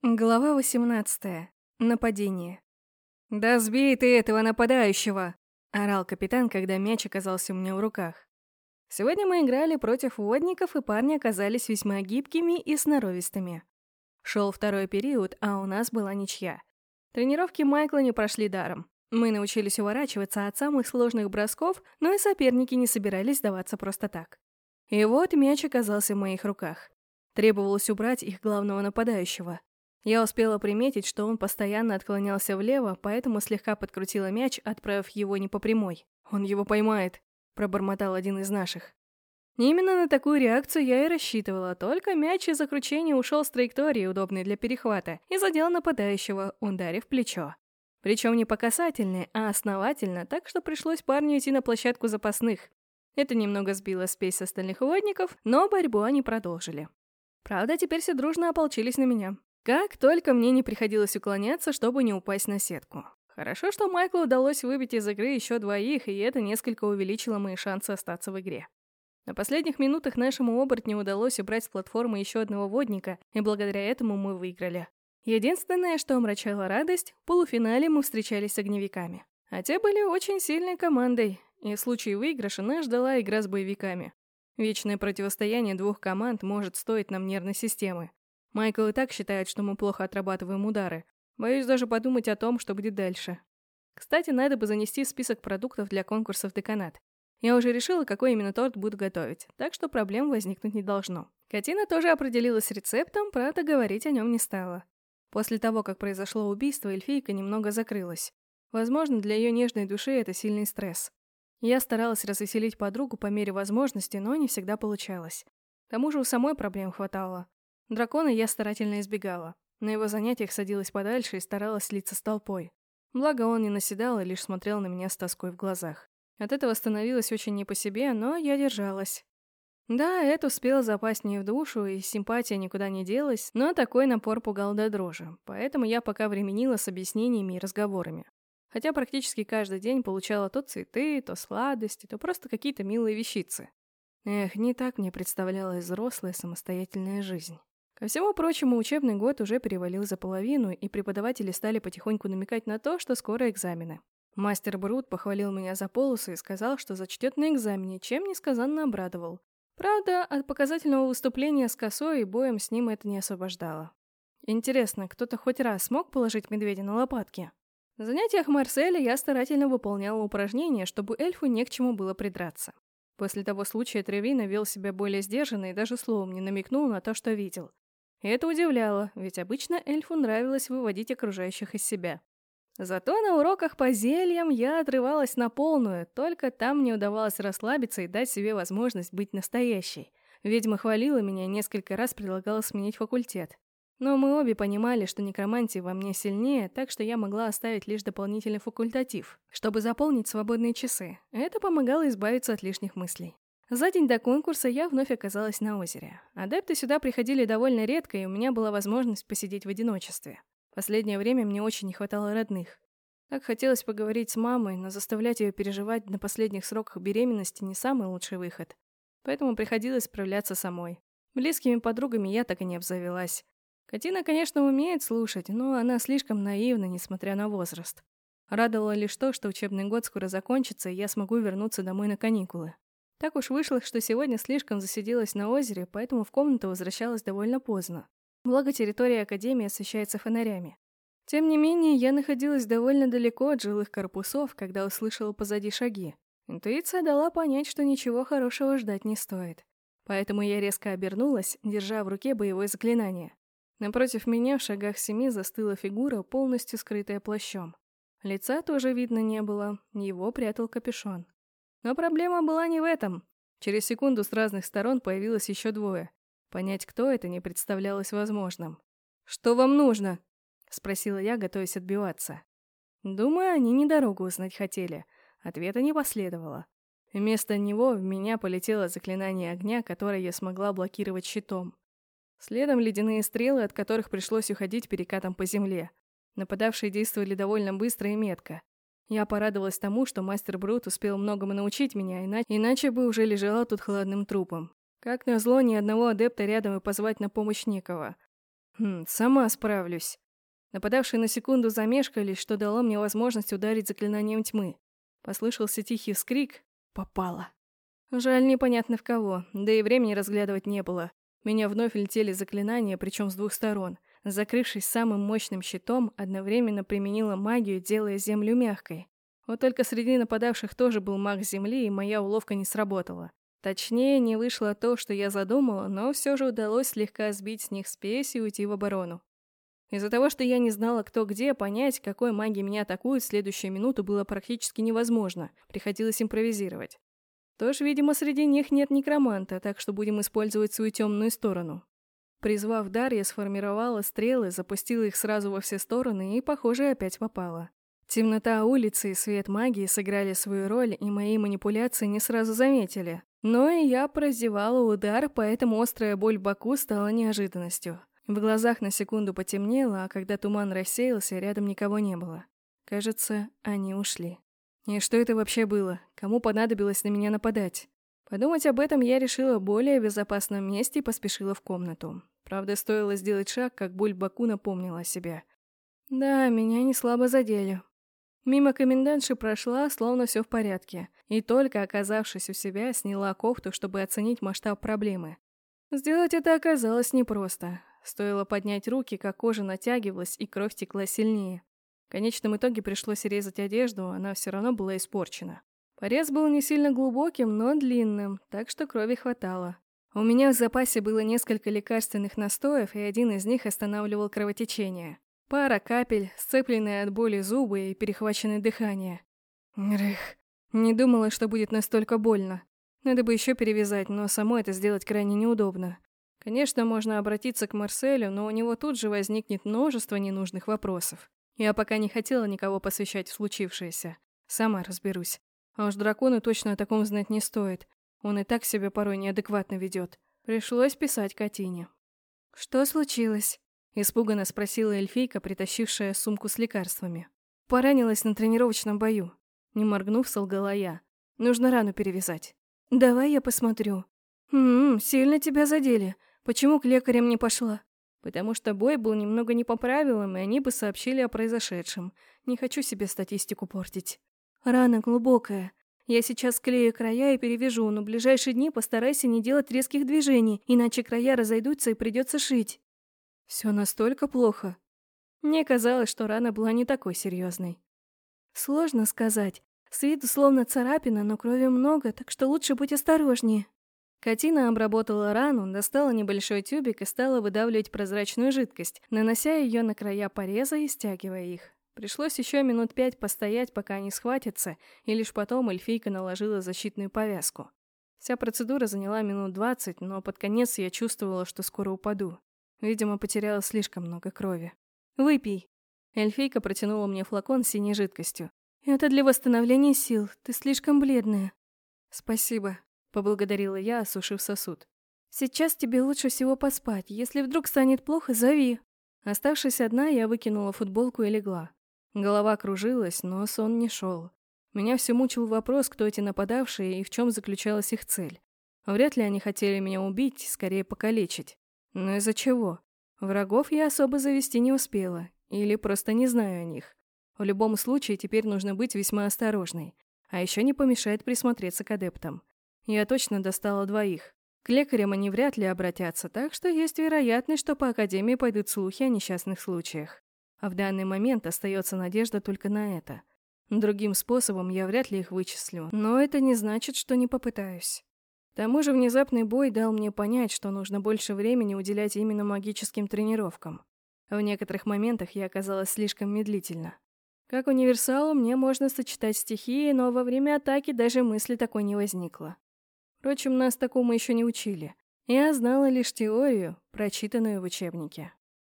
Глава 18. Нападение. «Да сбей ты этого нападающего!» — орал капитан, когда мяч оказался у меня в руках. Сегодня мы играли против водников, и парни оказались весьма гибкими и сноровистыми. Шел второй период, а у нас была ничья. Тренировки Майкла не прошли даром. Мы научились уворачиваться от самых сложных бросков, но и соперники не собирались сдаваться просто так. И вот мяч оказался в моих руках. Требовалось убрать их главного нападающего. Я успела приметить, что он постоянно отклонялся влево, поэтому слегка подкрутила мяч, отправив его не по прямой. «Он его поймает», — пробормотал один из наших. Именно на такую реакцию я и рассчитывала, только мяч из закручения ушел с траектории, удобной для перехвата, и задел нападающего, ударив плечо. Причем не по касательной, а основательно, так что пришлось парню идти на площадку запасных. Это немного сбило спесь остальных водников, но борьбу они продолжили. Правда, теперь все дружно ополчились на меня. Как только мне не приходилось уклоняться, чтобы не упасть на сетку. Хорошо, что Майклу удалось выбить из игры еще двоих, и это несколько увеличило мои шансы остаться в игре. На последних минутах нашему оборотню удалось убрать с платформы еще одного водника, и благодаря этому мы выиграли. Единственное, что омрачало радость, в полуфинале мы встречались с огневиками. А те были очень сильной командой, и в случае выигрыша нас ждала игра с боевиками. Вечное противостояние двух команд может стоить нам нервной системы. Майкл и так считает, что мы плохо отрабатываем удары. Боюсь даже подумать о том, что будет дальше. Кстати, надо бы занести список продуктов для конкурса в деканат. Я уже решила, какой именно торт буду готовить, так что проблем возникнуть не должно. Катина тоже определилась с рецептом, правда, говорить о нем не стала. После того, как произошло убийство, эльфийка немного закрылась. Возможно, для ее нежной души это сильный стресс. Я старалась развеселить подругу по мере возможности, но не всегда получалось. К тому же у самой проблем хватало. Дракона я старательно избегала. На его занятиях садилась подальше и старалась слиться с толпой. Благо он не наседал и лишь смотрел на меня с тоской в глазах. От этого становилось очень не по себе, но я держалась. Да, Эд успел запасть мне в душу, и симпатия никуда не делась, но такой напор пугал до дрожи, поэтому я пока временила с объяснениями и разговорами. Хотя практически каждый день получала то цветы, то сладости, то просто какие-то милые вещицы. Эх, не так мне представлялась взрослая самостоятельная жизнь. Ко всему прочему, учебный год уже перевалил за половину, и преподаватели стали потихоньку намекать на то, что скоро экзамены. Мастер Брут похвалил меня за полосы и сказал, что зачтет на экзамене, чем несказанно обрадовал. Правда, от показательного выступления с косой и боем с ним это не освобождало. Интересно, кто-то хоть раз смог положить медведя на лопатки? На занятиях Марселя я старательно выполняла упражнения, чтобы эльфу не к чему было придраться. После того случая Тревина вел себя более сдержанно и даже словом не намекнул на то, что видел. Это удивляло, ведь обычно эльфу нравилось выводить окружающих из себя. Зато на уроках по зельям я отрывалась на полную, только там мне удавалось расслабиться и дать себе возможность быть настоящей. Ведьма хвалила меня и несколько раз предлагала сменить факультет. Но мы обе понимали, что некромантия во мне сильнее, так что я могла оставить лишь дополнительный факультатив, чтобы заполнить свободные часы. Это помогало избавиться от лишних мыслей. За день до конкурса я вновь оказалась на озере. Адепты сюда приходили довольно редко, и у меня была возможность посидеть в одиночестве. Последнее время мне очень не хватало родных. Так хотелось поговорить с мамой, но заставлять ее переживать на последних сроках беременности не самый лучший выход. Поэтому приходилось справляться самой. Близкими подругами я так и не обзавелась. Катина, конечно, умеет слушать, но она слишком наивна, несмотря на возраст. Радовало лишь то, что учебный год скоро закончится, и я смогу вернуться домой на каникулы. Так уж вышло, что сегодня слишком засиделась на озере, поэтому в комнату возвращалась довольно поздно. Благо территория Академии освещается фонарями. Тем не менее, я находилась довольно далеко от жилых корпусов, когда услышала позади шаги. Интуиция дала понять, что ничего хорошего ждать не стоит. Поэтому я резко обернулась, держа в руке боевое заклинание. Напротив меня в шагах семи застыла фигура, полностью скрытая плащом. Лица тоже видно не было, его прятал капюшон. Но проблема была не в этом. Через секунду с разных сторон появилось еще двое. Понять, кто это, не представлялось возможным. «Что вам нужно?» — спросила я, готовясь отбиваться. Думаю, они не дорогу узнать хотели. Ответа не последовало. Вместо него в меня полетело заклинание огня, которое я смогла блокировать щитом. Следом ледяные стрелы, от которых пришлось уходить перекатом по земле. Нападавшие действовали довольно быстро и метко. Я порадовалась тому, что мастер Брут успел многому научить меня, иначе, иначе бы уже лежала тут холодным трупом. Как назло, ни одного адепта рядом и позвать на помощь некого. Хм, сама справлюсь. Нападавшие на секунду замешкались, что дало мне возможность ударить заклинанием тьмы. Послышался тихий вскрик. Попало. Жаль, непонятно в кого, да и времени разглядывать не было. Меня вновь летели заклинания, причем с двух сторон. Закрывшись самым мощным щитом, одновременно применила магию, делая землю мягкой. Вот только среди нападавших тоже был маг земли, и моя уловка не сработала. Точнее, не вышло то, что я задумала, но все же удалось слегка сбить с них спесь и уйти в оборону. Из-за того, что я не знала, кто где, понять, какой магией меня атакует в следующую минуту было практически невозможно, приходилось импровизировать. Тоже, видимо, среди них нет некроманта, так что будем использовать свою темную сторону. Призвав дар, я сформировала стрелы, запустила их сразу во все стороны и, похоже, опять попала. Темнота улицы и свет магии сыграли свою роль, и мои манипуляции не сразу заметили. Но и я прозевала удар, поэтому острая боль в боку стала неожиданностью. В глазах на секунду потемнело, а когда туман рассеялся, рядом никого не было. Кажется, они ушли. И что это вообще было? Кому понадобилось на меня нападать? Подумать об этом я решила более безопасном месте и поспешила в комнату. Правда, стоило сделать шаг, как боль в боку напомнила о себе. Да, меня не слабо задели. Мимо комендантши прошла, словно все в порядке, и только оказавшись у себя, сняла кофту, чтобы оценить масштаб проблемы. Сделать это оказалось непросто. Стоило поднять руки, как кожа натягивалась, и кровь текла сильнее. В конечном итоге пришлось резать одежду, она все равно была испорчена. Порез был не сильно глубоким, но длинным, так что крови хватало. У меня в запасе было несколько лекарственных настоев, и один из них останавливал кровотечение. Пара капель, сцепленные от боли зубы и перехваченное дыхание. Грех. Не думала, что будет настолько больно. Надо бы еще перевязать, но само это сделать крайне неудобно. Конечно, можно обратиться к Марселю, но у него тут же возникнет множество ненужных вопросов. Я пока не хотела никого посвящать в случившееся. Сама разберусь. А уж дракону точно о таком знать не стоит. Он и так себя порой неадекватно ведет. Пришлось писать Катине. «Что случилось?» – испуганно спросила эльфийка, притащившая сумку с лекарствами. «Поранилась на тренировочном бою». Не моргнув, солгала я. «Нужно рану перевязать». «Давай я посмотрю». «Ммм, сильно тебя задели. Почему к лекарям не пошла?» Потому что бой был немного не по правилам, и они бы сообщили о произошедшем. Не хочу себе статистику портить. Рана глубокая. Я сейчас склею края и перевяжу, но в ближайшие дни постарайся не делать резких движений, иначе края разойдутся и придется шить. Все настолько плохо. Мне казалось, что рана была не такой серьезной. Сложно сказать. С виду словно царапина, но крови много, так что лучше быть осторожнее. Катина обработала рану, достала небольшой тюбик и стала выдавливать прозрачную жидкость, нанося ее на края пореза и стягивая их. Пришлось еще минут пять постоять, пока они схватятся, и лишь потом эльфийка наложила защитную повязку. Вся процедура заняла минут двадцать, но под конец я чувствовала, что скоро упаду. Видимо, потеряла слишком много крови. «Выпей!» Эльфийка протянула мне флакон с синей жидкостью. «Это для восстановления сил. Ты слишком бледная». «Спасибо», поблагодарила я, осушив сосуд. «Сейчас тебе лучше всего поспать. Если вдруг станет плохо, зови». Оставшись одна, я выкинула футболку и легла. Голова кружилась, но сон не шел. Меня все мучил вопрос, кто эти нападавшие и в чем заключалась их цель. Вряд ли они хотели меня убить, скорее покалечить. Но из-за чего? Врагов я особо завести не успела, или просто не знаю о них. В любом случае, теперь нужно быть весьма осторожной. А еще не помешает присмотреться к адептам. Я точно достала двоих. К лекарям они вряд ли обратятся, так что есть вероятность, что по Академии пойдут слухи о несчастных случаях. А в данный момент остается надежда только на это. Другим способом я вряд ли их вычислю, но это не значит, что не попытаюсь. К тому же внезапный бой дал мне понять, что нужно больше времени уделять именно магическим тренировкам. В некоторых моментах я оказалась слишком медлительна. Как универсалу мне можно сочетать стихии, но во время атаки даже мысли такой не возникло. Впрочем, нас такому еще не учили. Я знала лишь теорию, прочитанную в учебнике.